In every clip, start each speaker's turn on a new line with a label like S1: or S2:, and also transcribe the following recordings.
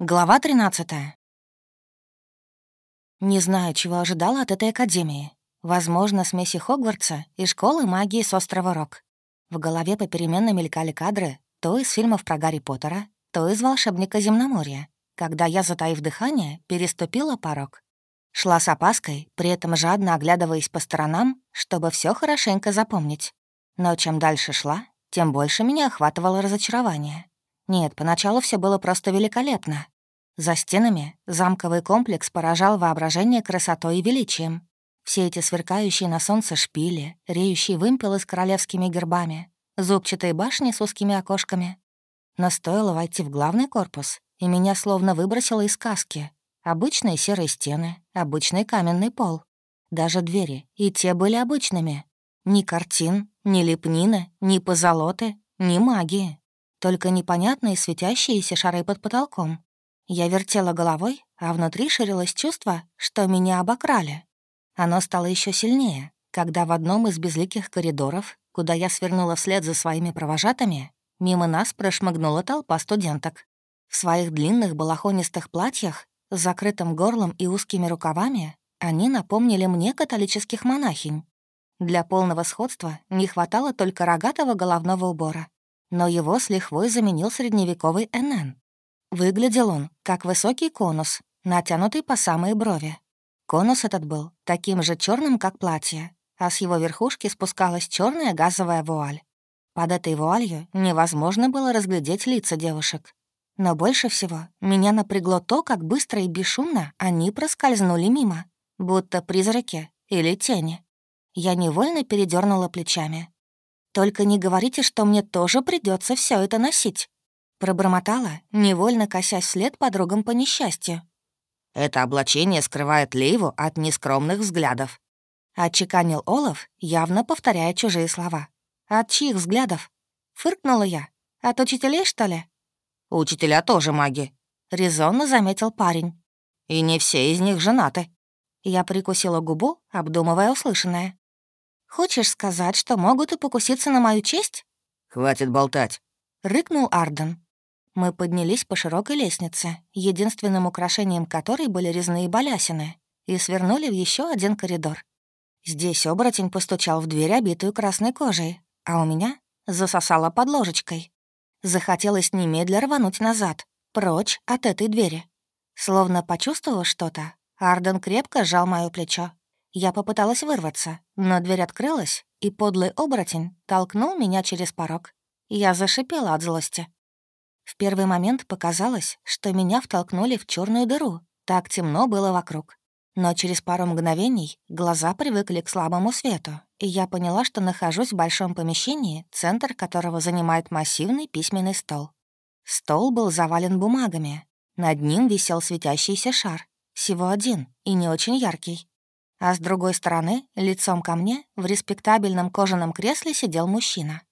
S1: Глава 13 Не знаю, чего ожидала от этой академии. Возможно, смеси Хогвартса и школы магии с острова Рок. В голове попеременно мелькали кадры то из фильмов про Гарри Поттера, то из «Волшебника земноморья», когда я, затаив дыхание, переступила порог. Шла с опаской, при этом жадно оглядываясь по сторонам, чтобы все хорошенько запомнить. Но чем дальше шла, тем больше меня охватывало разочарование. Нет, поначалу все было просто великолепно. За стенами замковый комплекс поражал воображение красотой и величием. Все эти сверкающие на солнце шпили, реющие вымпелы с королевскими гербами, зубчатые башни с узкими окошками. Но стоило войти в главный корпус, и меня словно выбросило из сказки. Обычные серые стены, обычный каменный пол. Даже двери, и те были обычными. Ни картин, ни лепнины, ни позолоты, ни магии только непонятные светящиеся шары под потолком. Я вертела головой, а внутри ширилось чувство, что меня обокрали. Оно стало еще сильнее, когда в одном из безликих коридоров, куда я свернула вслед за своими провожатыми, мимо нас прошмыгнула толпа студенток. В своих длинных балахонистых платьях, с закрытым горлом и узкими рукавами, они напомнили мне католических монахинь. Для полного сходства не хватало только рогатого головного убора но его с лихвой заменил средневековый НН. Выглядел он, как высокий конус, натянутый по самые брови. Конус этот был таким же черным, как платье, а с его верхушки спускалась черная газовая вуаль. Под этой вуалью невозможно было разглядеть лица девушек. Но больше всего меня напрягло то, как быстро и бесшумно они проскользнули мимо, будто призраки или тени. Я невольно передернула плечами, только не говорите, что мне тоже придется все это носить». Пробормотала, невольно косясь вслед подругам по несчастью.
S2: «Это облачение скрывает Лейву от нескромных взглядов», —
S1: отчеканил Олаф, явно повторяя чужие слова. «От чьих взглядов?» — фыркнула я. «От учителей, что ли?»
S2: «Учителя тоже маги», — резонно заметил парень. «И не все из них женаты».
S1: Я прикусила губу, обдумывая услышанное. «Хочешь сказать, что могут и покуситься на мою честь?»
S2: «Хватит болтать», —
S1: рыкнул Арден. Мы поднялись по широкой лестнице, единственным украшением которой были резные балясины, и свернули в еще один коридор. Здесь оборотень постучал в дверь, обитую красной кожей, а у меня засосало под ложечкой. Захотелось немедля рвануть назад, прочь от этой двери. Словно почувствовав что-то, Арден крепко сжал моё плечо. Я попыталась вырваться, но дверь открылась, и подлый оборотень толкнул меня через порог. Я зашипела от злости. В первый момент показалось, что меня втолкнули в черную дыру. Так темно было вокруг. Но через пару мгновений глаза привыкли к слабому свету, и я поняла, что нахожусь в большом помещении, центр которого занимает массивный письменный стол. Стол был завален бумагами. Над ним висел светящийся шар. Всего один и не очень яркий. А с другой стороны, лицом ко мне, в респектабельном кожаном кресле сидел мужчина.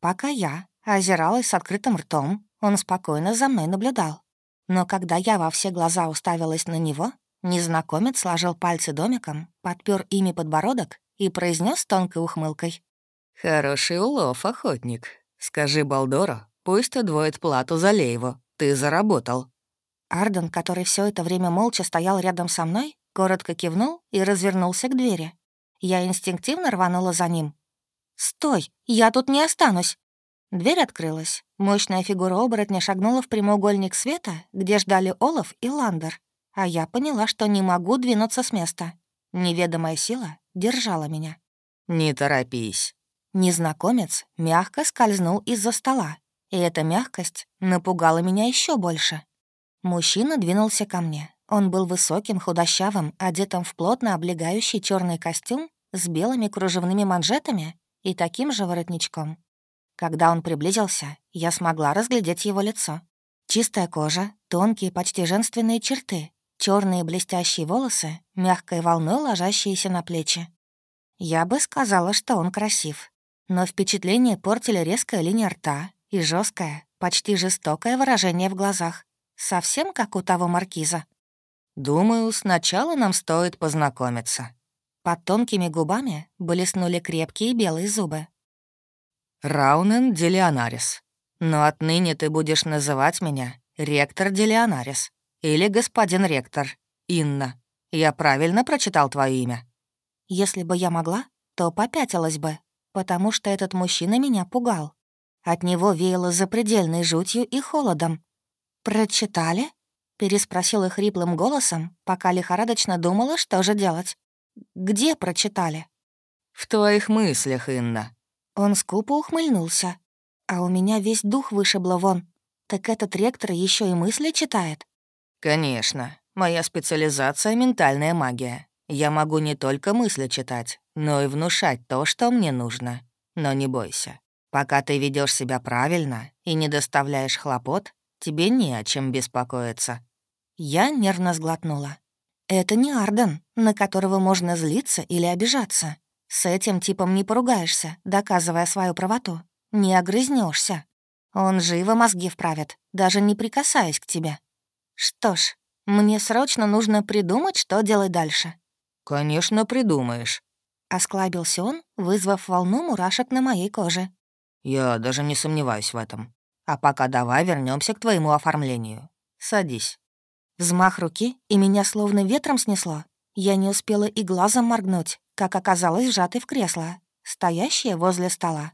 S1: Пока я озиралась с открытым ртом, он спокойно за мной наблюдал. Но когда я во все глаза уставилась на него, незнакомец сложил пальцы домиком, подпер ими подбородок и произнес тонкой ухмылкой.
S2: «Хороший улов, охотник. Скажи Балдору, пусть удвоит плату за Лейву. Ты заработал».
S1: Арден, который все это время молча стоял рядом со мной, коротко кивнул и развернулся к двери. Я инстинктивно рванула за ним. «Стой! Я тут не останусь!» Дверь открылась. Мощная фигура оборотня шагнула в прямоугольник света, где ждали Олаф и Ландер. А я поняла, что не могу двинуться с места. Неведомая сила держала меня.
S2: «Не торопись».
S1: Незнакомец мягко скользнул из-за стола, и эта мягкость напугала меня еще больше. Мужчина двинулся ко мне, он был высоким, худощавым, одетым в плотно облегающий черный костюм с белыми кружевными манжетами и таким же воротничком. Когда он приблизился, я смогла разглядеть его лицо. Чистая кожа, тонкие, почти женственные черты, черные блестящие волосы, мягкой волной ложащиеся на плечи. Я бы сказала, что он красив. Но впечатление портили резкая линия рта и жесткое, почти жестокое выражение в глазах. Совсем как у того маркиза.
S2: «Думаю, сначала нам стоит познакомиться».
S1: Под тонкими губами блеснули крепкие белые зубы.
S2: «Раунен Делионарис. Но отныне ты будешь называть меня Ректор Делионарис. Или господин ректор. Инна. Я правильно прочитал твое имя?»
S1: Если бы я могла, то попятилась бы, потому что этот мужчина меня пугал. От него веяло запредельной жутью и холодом. «Прочитали?» — переспросила хриплым голосом, пока лихорадочно думала, что же делать. «Где прочитали?»
S2: «В твоих мыслях, Инна».
S1: Он скупо ухмыльнулся. А у меня весь дух вышибло вон. Так этот ректор еще и мысли читает?
S2: «Конечно. Моя специализация — ментальная магия. Я могу не только мысли читать, но и внушать то, что мне нужно. Но не бойся. Пока ты ведешь себя правильно и не доставляешь хлопот, тебе не о чем беспокоиться».
S1: Я нервно сглотнула. «Это не Арден, на которого можно злиться или обижаться. С этим типом не поругаешься, доказывая свою правоту. Не огрызнешься. Он живо мозги вправит, даже не прикасаясь к тебе. Что ж, мне срочно нужно придумать, что делать дальше».
S2: «Конечно, придумаешь», —
S1: осклабился он, вызвав волну мурашек на моей коже.
S2: «Я даже не сомневаюсь в этом. А пока давай вернемся к твоему оформлению. Садись».
S1: Взмах руки, и меня словно ветром снесло. Я не успела и глазом моргнуть, как оказалось сжатой в кресло, стоящее возле стола.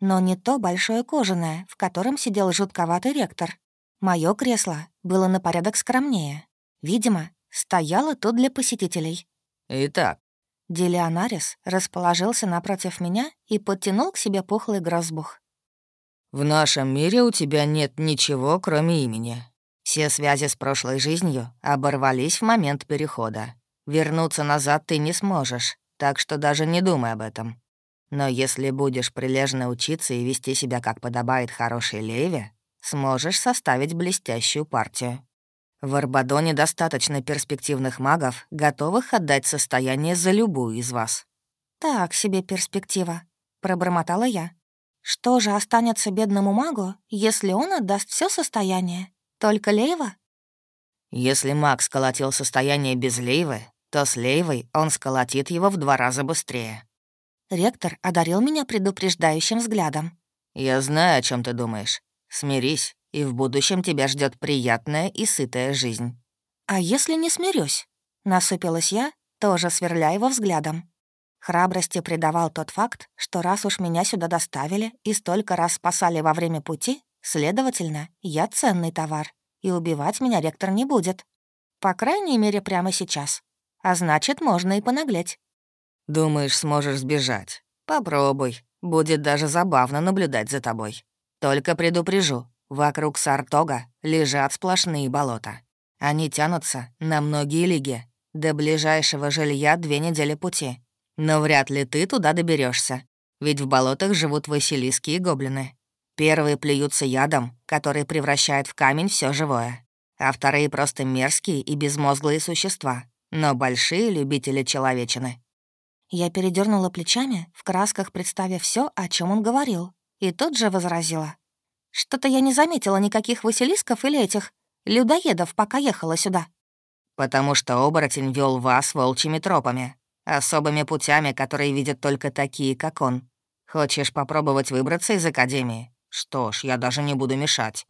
S1: Но не то большое кожаное, в котором сидел жутковатый ректор. Мое кресло было на порядок скромнее. Видимо, стояло тут для посетителей.
S2: «Итак,
S1: Делионарис расположился напротив меня и подтянул к себе пухлый грозбух.
S2: «В нашем мире у тебя нет ничего, кроме имени. Все связи с прошлой жизнью оборвались в момент перехода. Вернуться назад ты не сможешь, так что даже не думай об этом. Но если будешь прилежно учиться и вести себя как подобает хорошей леве, сможешь составить блестящую партию. В Арбадоне достаточно перспективных магов, готовых отдать состояние за любую из вас».
S1: «Так себе перспектива», — пробормотала я. «Что же останется бедному магу, если он отдаст все состояние? Только Лейва?»
S2: «Если маг сколотил состояние без Лейвы, то с Лейвой он сколотит его в два раза быстрее».
S1: Ректор одарил меня предупреждающим взглядом.
S2: «Я знаю, о чем ты думаешь. Смирись и в будущем тебя ждет приятная и сытая жизнь».
S1: «А если не смирюсь?» — насупилась я, тоже сверля его взглядом. Храбрости придавал тот факт, что раз уж меня сюда доставили и столько раз спасали во время пути, следовательно, я ценный товар, и убивать меня ректор не будет. По крайней мере, прямо сейчас. А значит, можно и понаглеть.
S2: «Думаешь, сможешь сбежать? Попробуй. Будет даже забавно наблюдать за тобой. Только предупрежу, Вокруг Сартога лежат сплошные болота. Они тянутся на многие лиги. До ближайшего жилья две недели пути. Но вряд ли ты туда доберешься, ведь в болотах живут василиски и гоблины. Первые плюются ядом, который превращает в камень все живое, а вторые просто мерзкие и безмозглые существа, но большие любители человечины.
S1: Я передернула плечами, в красках представив все, о чем он говорил, и тут же возразила. Что-то я не заметила никаких василисков или этих людоедов, пока ехала сюда.
S2: Потому что оборотень вел вас волчьими тропами, особыми путями, которые видят только такие, как он. Хочешь попробовать выбраться из Академии? Что ж, я даже не буду мешать.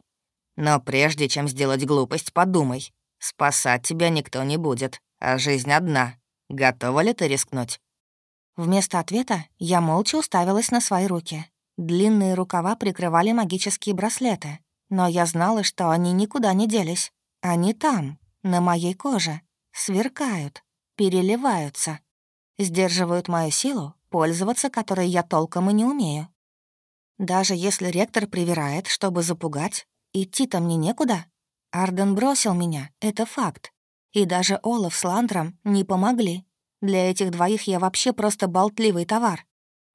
S2: Но прежде чем сделать глупость, подумай. Спасать тебя никто не будет, а жизнь одна. Готова ли ты рискнуть?»
S1: Вместо ответа я молча уставилась на свои руки. Длинные рукава прикрывали магические браслеты, но я знала, что они никуда не делись. Они там, на моей коже, сверкают, переливаются, сдерживают мою силу, пользоваться которой я толком и не умею. Даже если ректор привирает, чтобы запугать, идти-то мне некуда. Арден бросил меня, это факт. И даже Олаф с Ландром не помогли. Для этих двоих я вообще просто болтливый товар.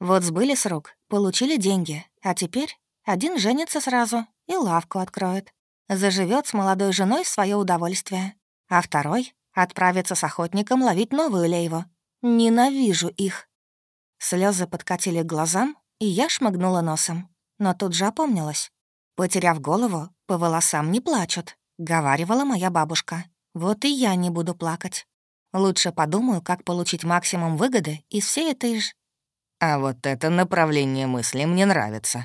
S1: Вот сбыли с рук, получили деньги, а теперь один женится сразу и лавку откроет. Заживет с молодой женой в свое удовольствие, а второй отправится с охотником ловить новую лейву. Ненавижу их. Слезы подкатили к глазам, и я шмыгнула носом. Но тут же опомнилась. Потеряв голову, по волосам не плачут, — говаривала моя бабушка. Вот и я не буду плакать. Лучше подумаю, как получить максимум выгоды из всей этой ж...
S2: А вот это направление мысли мне нравится.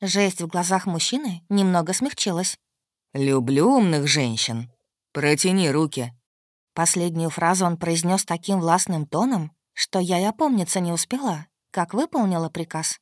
S1: Жесть в глазах мужчины немного смягчилась.
S2: «Люблю умных женщин. Протяни руки».
S1: Последнюю фразу он произнес таким властным тоном, что я и опомниться не успела, как выполнила приказ.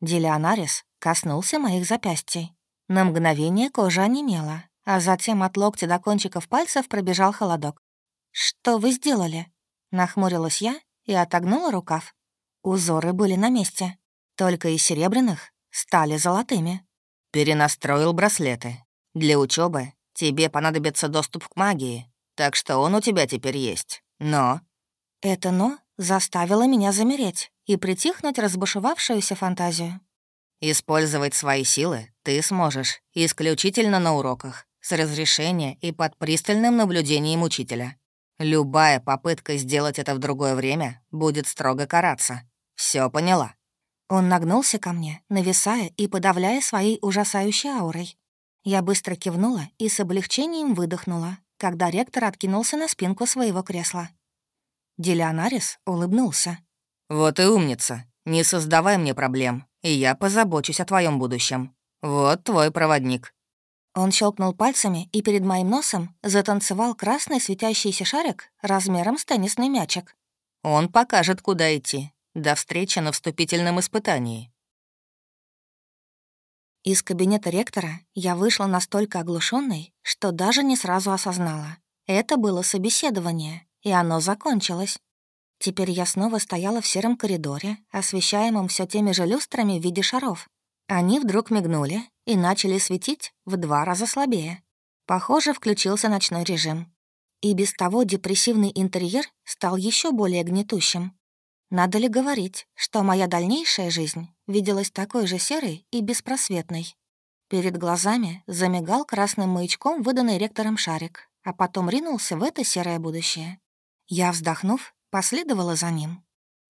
S1: Делионарис коснулся моих запястий. На мгновение кожа онемела, а затем от локтя до кончиков пальцев пробежал холодок. «Что вы сделали?» Нахмурилась я и отогнула рукав. Узоры были на месте, только из серебряных стали золотыми.
S2: «Перенастроил браслеты. Для учебы тебе понадобится доступ к магии, так что он у тебя теперь есть. Но...»
S1: Это «но» заставило меня замереть и притихнуть разбушевавшуюся фантазию.
S2: «Использовать свои силы ты сможешь исключительно на уроках, с разрешения и под пристальным наблюдением учителя. Любая попытка сделать это в другое время будет строго караться. Все поняла?»
S1: Он нагнулся ко мне, нависая и подавляя своей ужасающей аурой. Я быстро кивнула и с облегчением выдохнула, когда ректор откинулся на спинку своего кресла. Делионарис улыбнулся.
S2: «Вот и умница. Не создавай мне проблем, и я позабочусь о твоем будущем. Вот твой проводник».
S1: Он щелкнул пальцами, и перед моим носом затанцевал красный светящийся шарик размером с теннисный мячик.
S2: «Он покажет, куда идти. До встречи на вступительном испытании».
S1: Из кабинета ректора я вышла настолько оглушенной, что даже не сразу осознала. Это было собеседование, и оно закончилось. Теперь я снова стояла в сером коридоре, освещаемом все теми же люстрами в виде шаров. Они вдруг мигнули и начали светить в два раза слабее. Похоже, включился ночной режим. И без того депрессивный интерьер стал еще более гнетущим. Надо ли говорить, что моя дальнейшая жизнь виделась такой же серой и беспросветной? Перед глазами замигал красным маячком выданный ректором шарик, а потом ринулся в это серое будущее. Я, вздохнув, последовала за ним.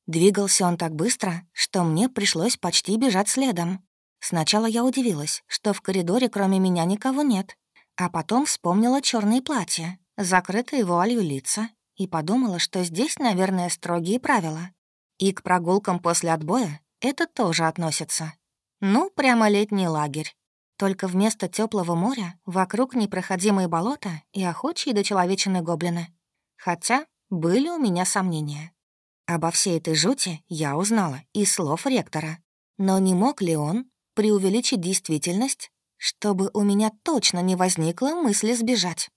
S1: Двигался он так быстро, что мне пришлось почти бежать следом. Сначала я удивилась, что в коридоре кроме меня никого нет, а потом вспомнила черные платья, закрытые вуалью лица, и подумала, что здесь, наверное, строгие правила. И к прогулкам после отбоя это тоже относится. Ну, прямо летний лагерь. Только вместо теплого моря вокруг непроходимые болота и охочие до человечины гоблины. Хотя были у меня сомнения. Обо всей этой жути я узнала из слов ректора. Но не мог ли он преувеличить действительность, чтобы у меня точно не возникло мысли сбежать.